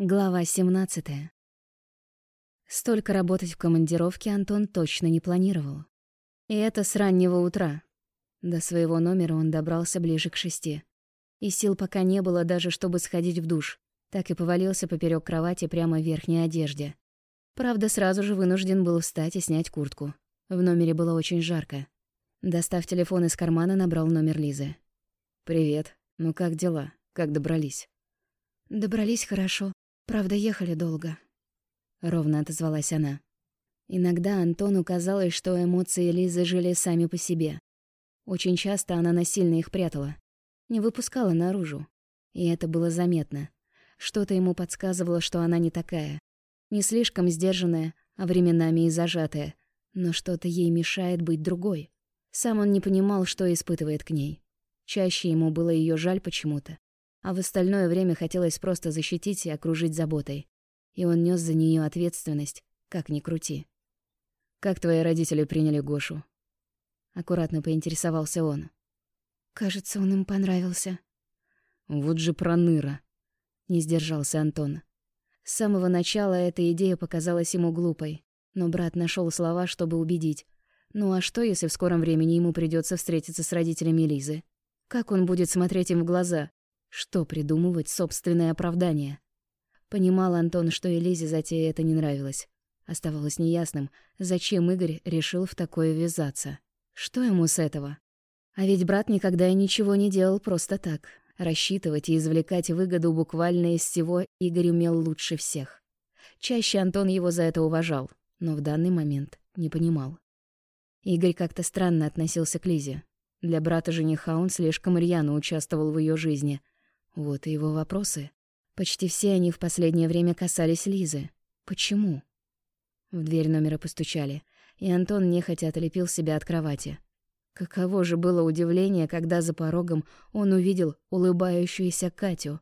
Глава 17. Столько работать в командировке Антон точно не планировал. И это с раннего утра. До своего номера он добрался ближе к шести. И сил пока не было даже, чтобы сходить в душ. Так и повалился поперек кровати прямо в верхней одежде. Правда, сразу же вынужден был встать и снять куртку. В номере было очень жарко. Достав телефон из кармана, набрал номер Лизы. «Привет. Ну как дела? Как добрались?» «Добрались хорошо. Правда, ехали долго. Ровно отозвалась она. Иногда Антону казалось, что эмоции Лизы жили сами по себе. Очень часто она насильно их прятала. Не выпускала наружу. И это было заметно. Что-то ему подсказывало, что она не такая. Не слишком сдержанная, а временами и зажатая. Но что-то ей мешает быть другой. Сам он не понимал, что испытывает к ней. Чаще ему было ее жаль почему-то а в остальное время хотелось просто защитить и окружить заботой. И он нес за нее ответственность, как ни крути. «Как твои родители приняли Гошу?» Аккуратно поинтересовался он. «Кажется, он им понравился». «Вот же проныра!» — не сдержался Антон. С самого начала эта идея показалась ему глупой, но брат нашел слова, чтобы убедить. Ну а что, если в скором времени ему придется встретиться с родителями Лизы? Как он будет смотреть им в глаза, что придумывать собственное оправдание? Понимал Антон, что Элизе затея это не нравилось. Оставалось неясным, зачем Игорь решил в такое ввязаться. Что ему с этого? А ведь брат никогда и ничего не делал просто так. Рассчитывать и извлекать выгоду буквально из всего Игорь умел лучше всех. Чаще Антон его за это уважал, но в данный момент не понимал. Игорь как-то странно относился к Лизе. Для брата жениха он слишком рьяно участвовал в ее жизни — вот и его вопросы. Почти все они в последнее время касались Лизы. Почему? В дверь номера постучали, и Антон нехотя отлепил себя от кровати. Каково же было удивление, когда за порогом он увидел улыбающуюся Катю.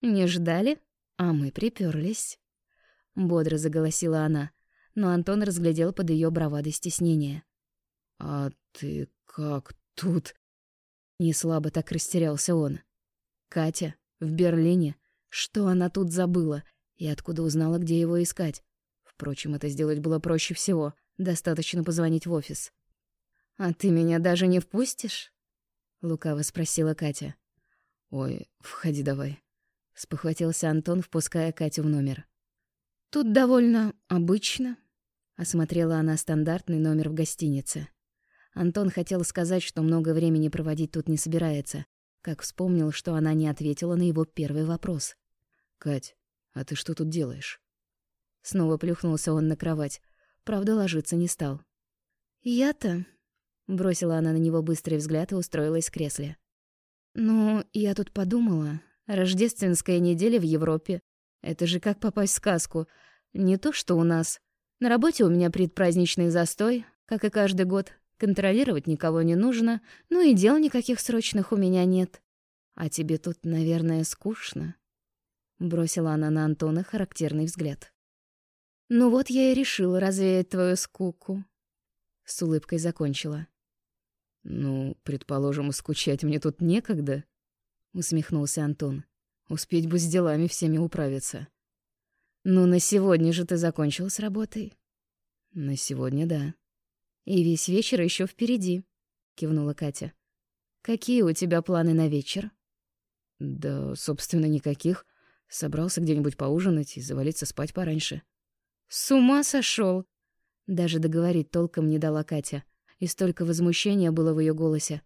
«Не ждали? А мы приперлись. Бодро заголосила она, но Антон разглядел под ее бравадой стеснение. «А ты как тут?» Не слабо так растерялся он. Катя? В Берлине? Что она тут забыла? И откуда узнала, где его искать? Впрочем, это сделать было проще всего. Достаточно позвонить в офис. «А ты меня даже не впустишь?» Лукаво спросила Катя. «Ой, входи давай», — спохватился Антон, впуская Катю в номер. «Тут довольно обычно», — осмотрела она стандартный номер в гостинице. Антон хотел сказать, что много времени проводить тут не собирается, как вспомнил, что она не ответила на его первый вопрос. «Кать, а ты что тут делаешь?» Снова плюхнулся он на кровать. Правда, ложиться не стал. «Я-то...» — бросила она на него быстрый взгляд и устроилась в кресле. «Ну, я тут подумала. Рождественская неделя в Европе. Это же как попасть в сказку. Не то, что у нас. На работе у меня предпраздничный застой, как и каждый год. Контролировать никого не нужно, ну и дел никаких срочных у меня нет. А тебе тут, наверное, скучно?» Бросила она на Антона характерный взгляд. «Ну вот я и решила развеять твою скуку». С улыбкой закончила. «Ну, предположим, скучать мне тут некогда», — усмехнулся Антон. «Успеть бы с делами всеми управиться». «Ну, на сегодня же ты закончил с работой?» «На сегодня, да». И весь вечер еще впереди, кивнула Катя. Какие у тебя планы на вечер? Да, собственно, никаких. Собрался где-нибудь поужинать и завалиться спать пораньше. С ума сошел! Даже договорить толком не дала Катя, и столько возмущения было в ее голосе.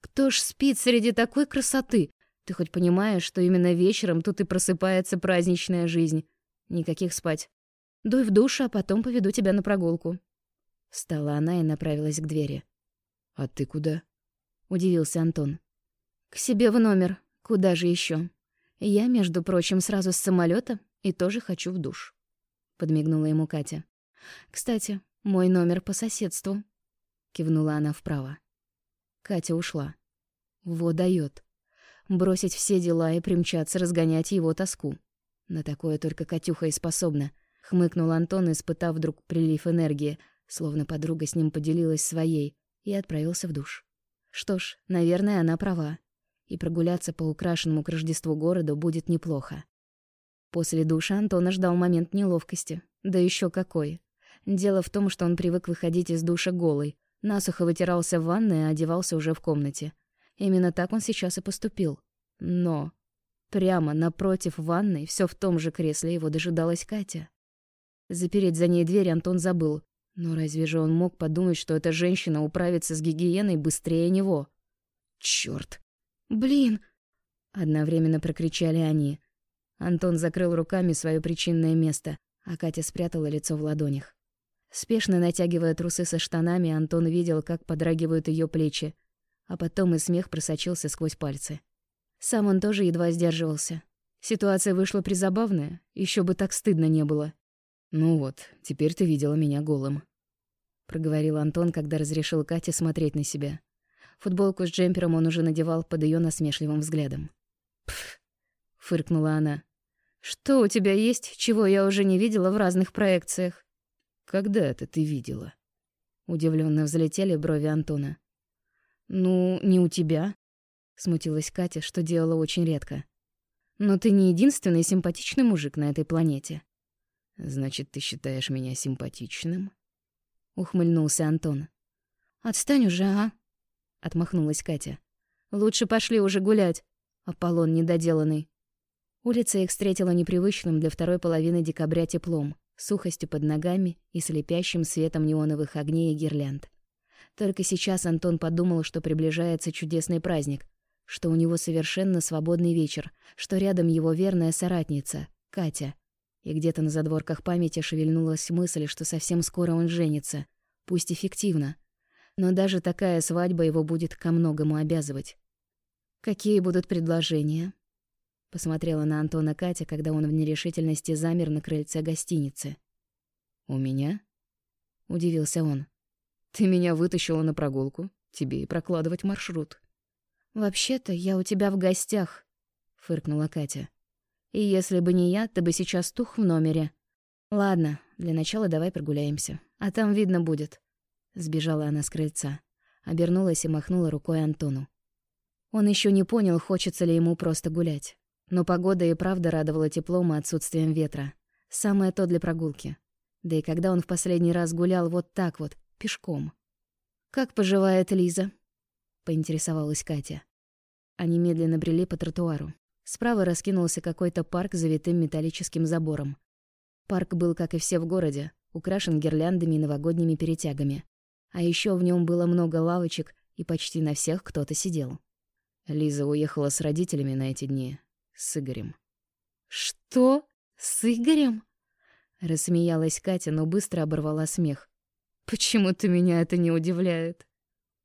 Кто ж спит среди такой красоты? Ты хоть понимаешь, что именно вечером тут и просыпается праздничная жизнь? Никаких спать. Дуй в душ, а потом поведу тебя на прогулку. Встала она и направилась к двери. «А ты куда?» — удивился Антон. «К себе в номер. Куда же еще? Я, между прочим, сразу с самолета и тоже хочу в душ», — подмигнула ему Катя. «Кстати, мой номер по соседству», — кивнула она вправо. Катя ушла. Во даёт. Бросить все дела и примчаться разгонять его тоску. На такое только Катюха и способна. Хмыкнул Антон, испытав вдруг прилив энергии, Словно подруга с ним поделилась своей и отправился в душ. Что ж, наверное, она права. И прогуляться по украшенному к Рождеству городу будет неплохо. После душа Антона ждал момент неловкости. Да еще какой. Дело в том, что он привык выходить из душа голый. Насухо вытирался в ванной, а одевался уже в комнате. Именно так он сейчас и поступил. Но прямо напротив ванной, все в том же кресле, его дожидалась Катя. Запереть за ней дверь Антон забыл. Но разве же он мог подумать, что эта женщина управится с гигиеной быстрее него? Чёрт! Блин! Одновременно прокричали они. Антон закрыл руками свое причинное место, а Катя спрятала лицо в ладонях. Спешно натягивая трусы со штанами, Антон видел, как подрагивают ее плечи, а потом и смех просочился сквозь пальцы. Сам он тоже едва сдерживался. Ситуация вышла призабавная, еще бы так стыдно не было. «Ну вот, теперь ты видела меня голым», — проговорил Антон, когда разрешил Кате смотреть на себя. Футболку с джемпером он уже надевал под ее насмешливым взглядом. «Пф», — фыркнула она. «Что у тебя есть, чего я уже не видела в разных проекциях?» «Когда это ты видела?» Удивленно взлетели брови Антона. «Ну, не у тебя», — смутилась Катя, что делала очень редко. «Но ты не единственный симпатичный мужик на этой планете». «Значит, ты считаешь меня симпатичным?» — ухмыльнулся Антон. «Отстань уже, а?» — отмахнулась Катя. «Лучше пошли уже гулять, Аполлон недоделанный». Улица их встретила непривычным для второй половины декабря теплом, сухостью под ногами и слепящим светом неоновых огней и гирлянд. Только сейчас Антон подумал, что приближается чудесный праздник, что у него совершенно свободный вечер, что рядом его верная соратница, Катя. И где-то на задворках памяти шевельнулась мысль, что совсем скоро он женится, пусть эффективно, но даже такая свадьба его будет ко многому обязывать. «Какие будут предложения?» Посмотрела на Антона Катя, когда он в нерешительности замер на крыльце гостиницы. «У меня?» — удивился он. «Ты меня вытащила на прогулку. Тебе и прокладывать маршрут». «Вообще-то я у тебя в гостях», — фыркнула Катя. «И если бы не я, ты бы сейчас тух в номере. Ладно, для начала давай прогуляемся, а там видно будет». Сбежала она с крыльца, обернулась и махнула рукой Антону. Он еще не понял, хочется ли ему просто гулять. Но погода и правда радовала теплом и отсутствием ветра. Самое то для прогулки. Да и когда он в последний раз гулял вот так вот, пешком. «Как поживает Лиза?» — поинтересовалась Катя. Они медленно брели по тротуару. Справа раскинулся какой-то парк с завитым металлическим забором. Парк был, как и все в городе, украшен гирляндами и новогодними перетягами. А еще в нем было много лавочек, и почти на всех кто-то сидел. Лиза уехала с родителями на эти дни, с Игорем. «Что? С Игорем?» Рассмеялась Катя, но быстро оборвала смех. «Почему-то меня это не удивляет».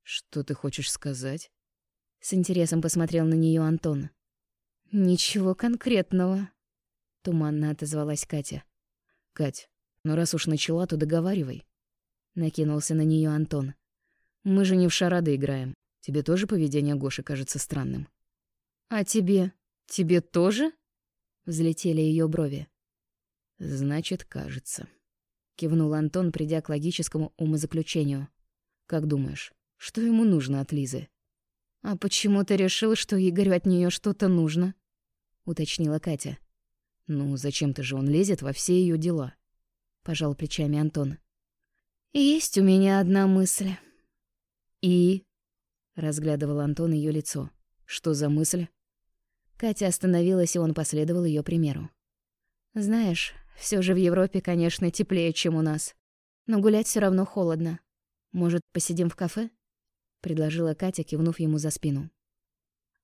«Что ты хочешь сказать?» С интересом посмотрел на нее Антон. «Ничего конкретного», — туманно отозвалась Катя. «Кать, ну раз уж начала, то договаривай. Накинулся на нее Антон. «Мы же не в шарады играем. Тебе тоже поведение Гоши кажется странным?» «А тебе? Тебе тоже?» Взлетели ее брови. «Значит, кажется», — кивнул Антон, придя к логическому умозаключению. «Как думаешь, что ему нужно от Лизы?» «А почему ты решил, что Игорю от нее что-то нужно?» — уточнила Катя. «Ну, зачем-то же он лезет во все ее дела?» — пожал плечами Антон. «Есть у меня одна мысль». «И?» — разглядывал Антон ее лицо. «Что за мысль?» Катя остановилась, и он последовал ее примеру. «Знаешь, все же в Европе, конечно, теплее, чем у нас. Но гулять все равно холодно. Может, посидим в кафе?» — предложила Катя, кивнув ему за спину.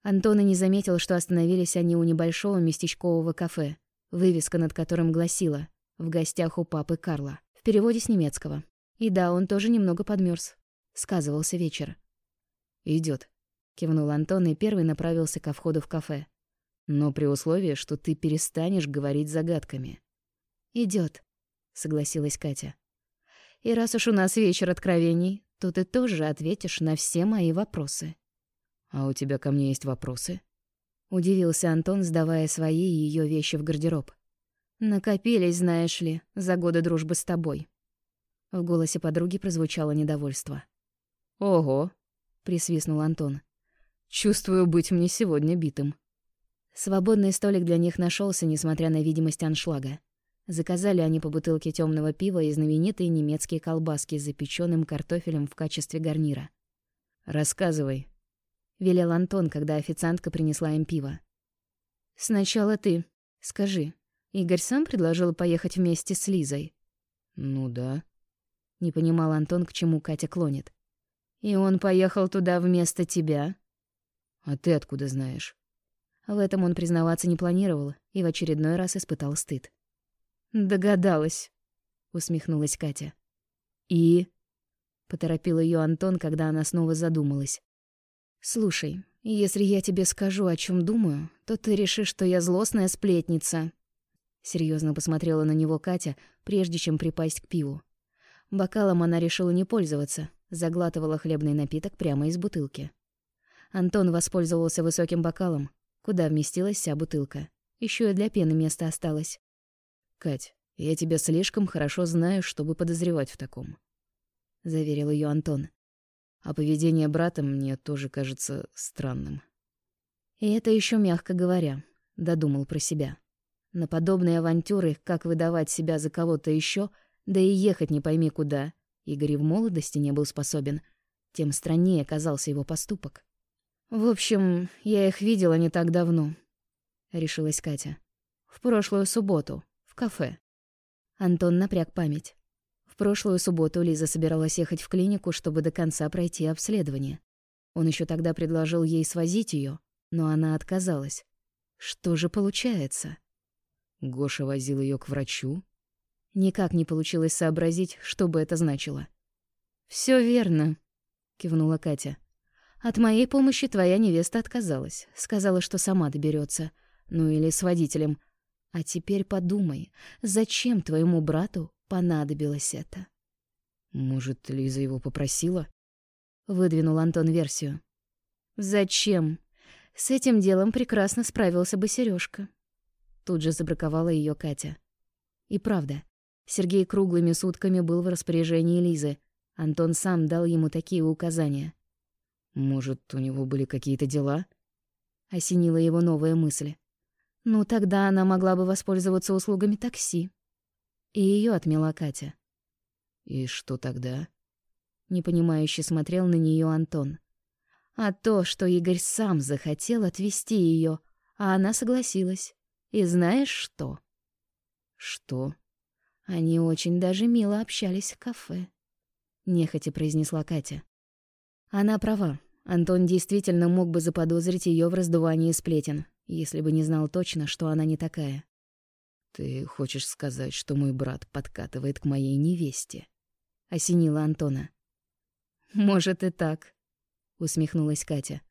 Антон и не заметил, что остановились они у небольшого местечкового кафе, вывеска над которым гласила «В гостях у папы Карла» в переводе с немецкого. И да, он тоже немного подмерз. Сказывался вечер. Идет, кивнул Антон и первый направился ко входу в кафе. Но при условии, что ты перестанешь говорить загадками. Идет, согласилась Катя. И раз уж у нас вечер откровений, то ты тоже ответишь на все мои вопросы. А у тебя ко мне есть вопросы? Удивился Антон, сдавая свои и ее вещи в гардероб. Накопились, знаешь ли, за годы дружбы с тобой. В голосе подруги прозвучало недовольство. «Ого!» — присвистнул Антон. «Чувствую быть мне сегодня битым». Свободный столик для них нашелся, несмотря на видимость аншлага. Заказали они по бутылке темного пива и знаменитые немецкие колбаски с запеченным картофелем в качестве гарнира. «Рассказывай», — велел Антон, когда официантка принесла им пиво. «Сначала ты. Скажи, Игорь сам предложил поехать вместе с Лизой?» «Ну да». Не понимал Антон, к чему Катя клонит. «И он поехал туда вместо тебя?» «А ты откуда знаешь?» В этом он признаваться не планировал и в очередной раз испытал стыд. «Догадалась», — усмехнулась Катя. «И?» — поторопил ее Антон, когда она снова задумалась. «Слушай, если я тебе скажу, о чем думаю, то ты решишь, что я злостная сплетница». Серьезно посмотрела на него Катя, прежде чем припасть к пиву. Бокалом она решила не пользоваться, заглатывала хлебный напиток прямо из бутылки. Антон воспользовался высоким бокалом, куда вместилась вся бутылка. Еще и для пены место осталось. «Кать, я тебя слишком хорошо знаю, чтобы подозревать в таком», — заверил ее Антон. «А поведение брата мне тоже кажется странным». И это еще мягко говоря, додумал про себя. На подобные авантюры, как выдавать себя за кого-то еще, да и ехать не пойми куда, Игорь в молодости не был способен, тем страннее оказался его поступок. «В общем, я их видела не так давно», — решилась Катя. «В прошлую субботу кафе. Антон напряг память. В прошлую субботу Лиза собиралась ехать в клинику, чтобы до конца пройти обследование. Он еще тогда предложил ей свозить ее, но она отказалась. Что же получается? Гоша возил ее к врачу? Никак не получилось сообразить, что бы это значило. Все верно», — кивнула Катя. «От моей помощи твоя невеста отказалась. Сказала, что сама доберется. Ну или с водителем. А теперь подумай, зачем твоему брату понадобилось это? Может, Лиза его попросила? Выдвинул Антон версию. Зачем? С этим делом прекрасно справился бы Сережка. Тут же забраковала ее Катя. И правда, Сергей круглыми сутками был в распоряжении Лизы. Антон сам дал ему такие указания. Может, у него были какие-то дела? Осенила его новая мысль. Ну, тогда она могла бы воспользоваться услугами такси. И ее отмела Катя. И что тогда? Непонимающе смотрел на нее Антон. А то, что Игорь сам захотел отвезти ее, а она согласилась. И знаешь что? Что? Они очень даже мило общались в кафе. Нехотя произнесла Катя. Она права. Антон действительно мог бы заподозрить ее в раздувании сплетен, если бы не знал точно, что она не такая. «Ты хочешь сказать, что мой брат подкатывает к моей невесте?» — осенила Антона. «Может и так», — усмехнулась Катя.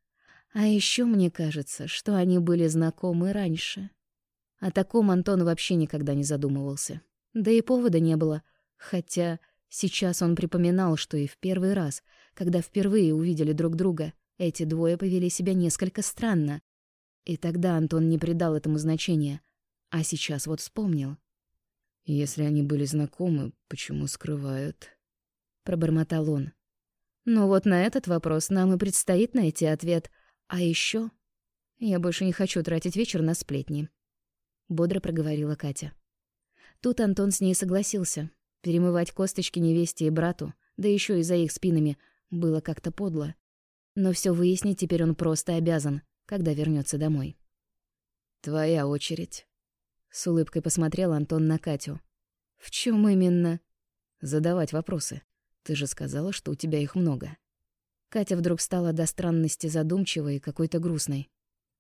«А еще мне кажется, что они были знакомы раньше». О таком Антон вообще никогда не задумывался. Да и повода не было, хотя сейчас он припоминал, что и в первый раз, когда впервые увидели друг друга, эти двое повели себя несколько странно, и тогда Антон не придал этому значения, а сейчас вот вспомнил. «Если они были знакомы, почему скрывают?» — пробормотал он. «Ну вот на этот вопрос нам и предстоит найти ответ. А еще Я больше не хочу тратить вечер на сплетни», — бодро проговорила Катя. Тут Антон с ней согласился. Перемывать косточки невесте и брату, да еще и за их спинами, было как-то подло. Но все выяснить теперь он просто обязан когда вернется домой. «Твоя очередь», — с улыбкой посмотрел Антон на Катю. «В чем именно?» «Задавать вопросы. Ты же сказала, что у тебя их много». Катя вдруг стала до странности задумчивой и какой-то грустной.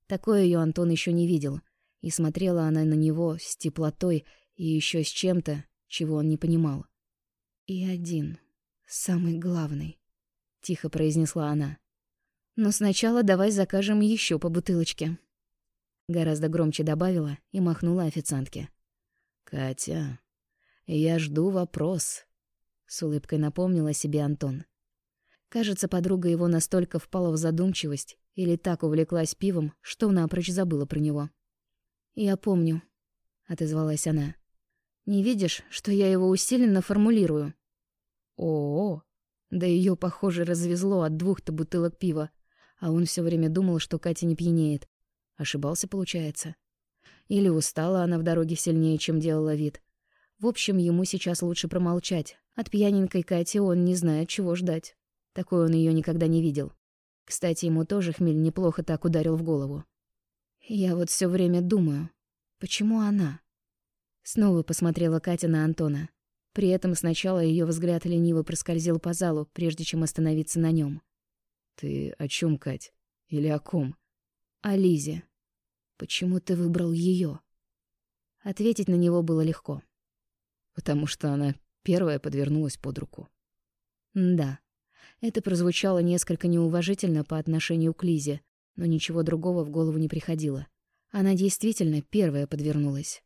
Такое ее Антон еще не видел, и смотрела она на него с теплотой и еще с чем-то, чего он не понимал. «И один, самый главный», — тихо произнесла она. Но сначала давай закажем еще по бутылочке. Гораздо громче добавила и махнула официантке. «Катя, я жду вопрос», — с улыбкой напомнила себе Антон. Кажется, подруга его настолько впала в задумчивость или так увлеклась пивом, что напрочь забыла про него. «Я помню», — отозвалась она. «Не видишь, что я его усиленно формулирую?» «О-о-о!» Да ее, похоже, развезло от двух-то бутылок пива а он все время думал, что Катя не пьянеет. Ошибался, получается. Или устала она в дороге сильнее, чем делала вид. В общем, ему сейчас лучше промолчать. От пьяненькой Кати он не знает, чего ждать. Такой он ее никогда не видел. Кстати, ему тоже хмель неплохо так ударил в голову. Я вот все время думаю, почему она? Снова посмотрела Катя на Антона. При этом сначала ее взгляд лениво проскользил по залу, прежде чем остановиться на нем. «Ты о чем, Кать? Или о ком?» «О Лизе. Почему ты выбрал ее? Ответить на него было легко. «Потому что она первая подвернулась под руку». «Да». Это прозвучало несколько неуважительно по отношению к Лизе, но ничего другого в голову не приходило. Она действительно первая подвернулась.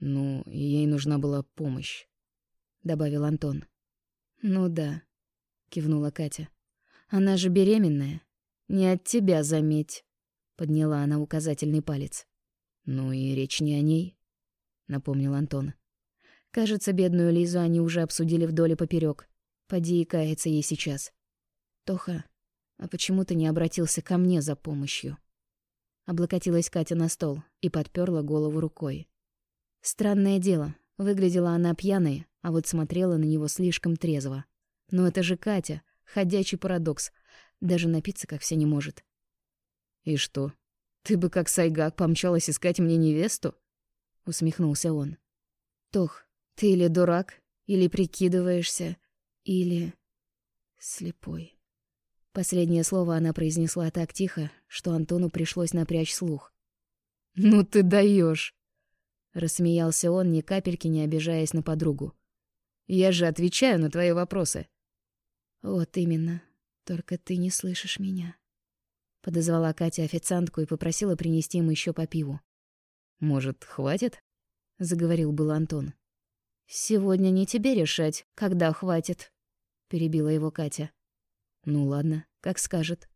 «Ну, ей нужна была помощь», — добавил Антон. «Ну да», — кивнула Катя. «Она же беременная. Не от тебя, заметь», — подняла она указательный палец. «Ну и речь не о ней», — напомнил Антон. «Кажется, бедную Лизу они уже обсудили вдоль и поперёк. Поди и кается ей сейчас. Тоха, а почему ты не обратился ко мне за помощью?» Облокотилась Катя на стол и подперла голову рукой. Странное дело, выглядела она пьяной, а вот смотрела на него слишком трезво. Но это же Катя, ходячий парадокс. Даже напиться как все не может. «И что, ты бы как Сайгак помчалась искать мне невесту?» Усмехнулся он. «Тох, ты или дурак, или прикидываешься, или... слепой». Последнее слово она произнесла так тихо, что Антону пришлось напрячь слух. «Ну ты даешь! Рассмеялся он, ни капельки не обижаясь на подругу. «Я же отвечаю на твои вопросы». «Вот именно. Только ты не слышишь меня». Подозвала Катя официантку и попросила принести им еще по пиву. «Может, хватит?» — заговорил был Антон. «Сегодня не тебе решать, когда хватит», — перебила его Катя. Ну ладно, как скажет.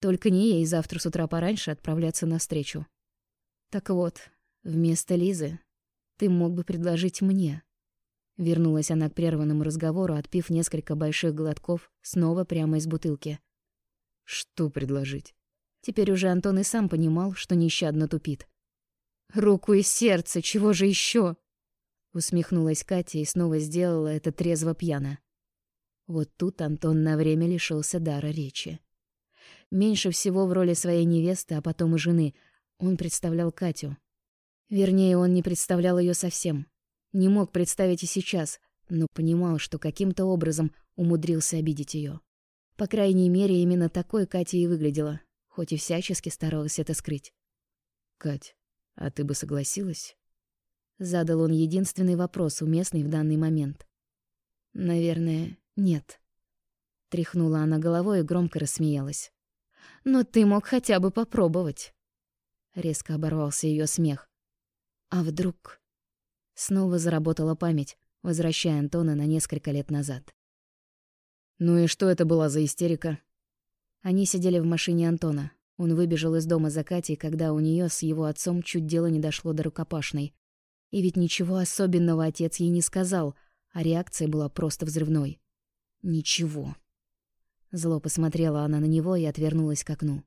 Только не ей завтра с утра пораньше отправляться навстречу. Так вот, вместо Лизы ты мог бы предложить мне. Вернулась она к прерванному разговору, отпив несколько больших глотков снова прямо из бутылки. Что предложить? Теперь уже Антон и сам понимал, что нещадно тупит. «Руку и сердце, чего же еще? Усмехнулась Катя и снова сделала это трезво пьяно. Вот тут Антон на время лишился дара речи. Меньше всего в роли своей невесты, а потом и жены, он представлял Катю. Вернее, он не представлял ее совсем. Не мог представить и сейчас, но понимал, что каким-то образом умудрился обидеть ее. По крайней мере, именно такой Катя и выглядела, хоть и всячески старалась это скрыть. «Кать, а ты бы согласилась?» Задал он единственный вопрос, уместный в данный момент. «Наверное, «Нет». Тряхнула она головой и громко рассмеялась. «Но ты мог хотя бы попробовать». Резко оборвался ее смех. «А вдруг...» Снова заработала память, возвращая Антона на несколько лет назад. «Ну и что это была за истерика?» Они сидели в машине Антона. Он выбежал из дома за Катей, когда у нее с его отцом чуть дело не дошло до рукопашной. И ведь ничего особенного отец ей не сказал, а реакция была просто взрывной. Ничего. Зло посмотрела она на него и отвернулась к окну.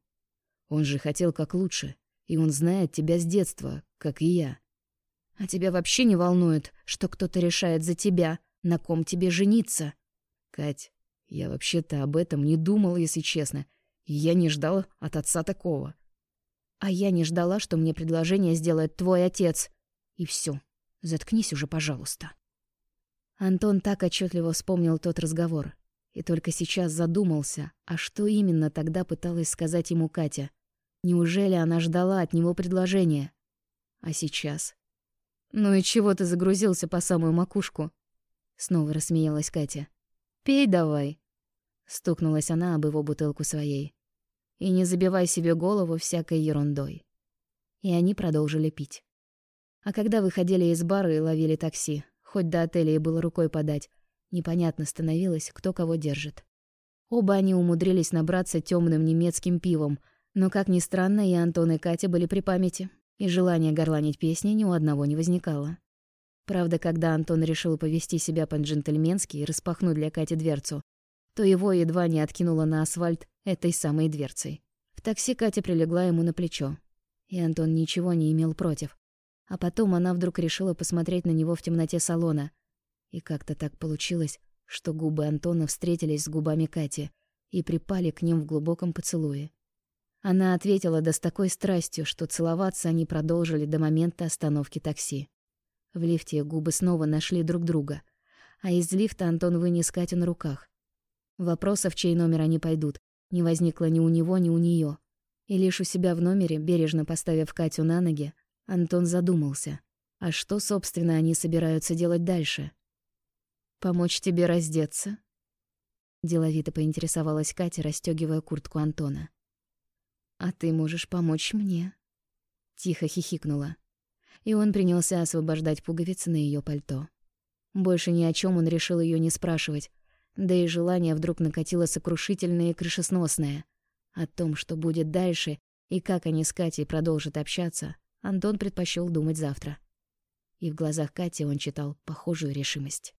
Он же хотел как лучше, и он знает тебя с детства, как и я. А тебя вообще не волнует, что кто-то решает за тебя, на ком тебе жениться? Кать, я вообще-то об этом не думал, если честно. Я не ждала от отца такого. А я не ждала, что мне предложение сделает твой отец. И все. Заткнись уже, пожалуйста. Антон так отчетливо вспомнил тот разговор. И только сейчас задумался, а что именно тогда пыталась сказать ему Катя? Неужели она ждала от него предложения? А сейчас? «Ну и чего ты загрузился по самую макушку?» Снова рассмеялась Катя. «Пей давай!» Стукнулась она об его бутылку своей. «И не забивай себе голову всякой ерундой». И они продолжили пить. А когда выходили из бара и ловили такси, Хоть до отеля и было рукой подать, непонятно становилось, кто кого держит. Оба они умудрились набраться темным немецким пивом, но, как ни странно, и Антон, и Катя были при памяти, и желание горланить песни ни у одного не возникало. Правда, когда Антон решил повести себя по-джентльменски и распахнуть для Кати дверцу, то его едва не откинуло на асфальт этой самой дверцей. В такси Катя прилегла ему на плечо. и Антон ничего не имел против. А потом она вдруг решила посмотреть на него в темноте салона. И как-то так получилось, что губы Антона встретились с губами Кати и припали к ним в глубоком поцелуе. Она ответила да с такой страстью, что целоваться они продолжили до момента остановки такси. В лифте губы снова нашли друг друга, а из лифта Антон вынес Катю на руках. Вопросов, чей номер они пойдут, не возникло ни у него, ни у нее. И лишь у себя в номере, бережно поставив Катю на ноги, Антон задумался. А что, собственно, они собираются делать дальше? «Помочь тебе раздеться?» Деловито поинтересовалась Катя, расстёгивая куртку Антона. «А ты можешь помочь мне?» Тихо хихикнула. И он принялся освобождать пуговицы на её пальто. Больше ни о чём он решил её не спрашивать, да и желание вдруг накатило сокрушительное и крышесносное. О том, что будет дальше и как они с Катей продолжат общаться, Антон предпочел думать завтра. И в глазах Кати он читал похожую решимость.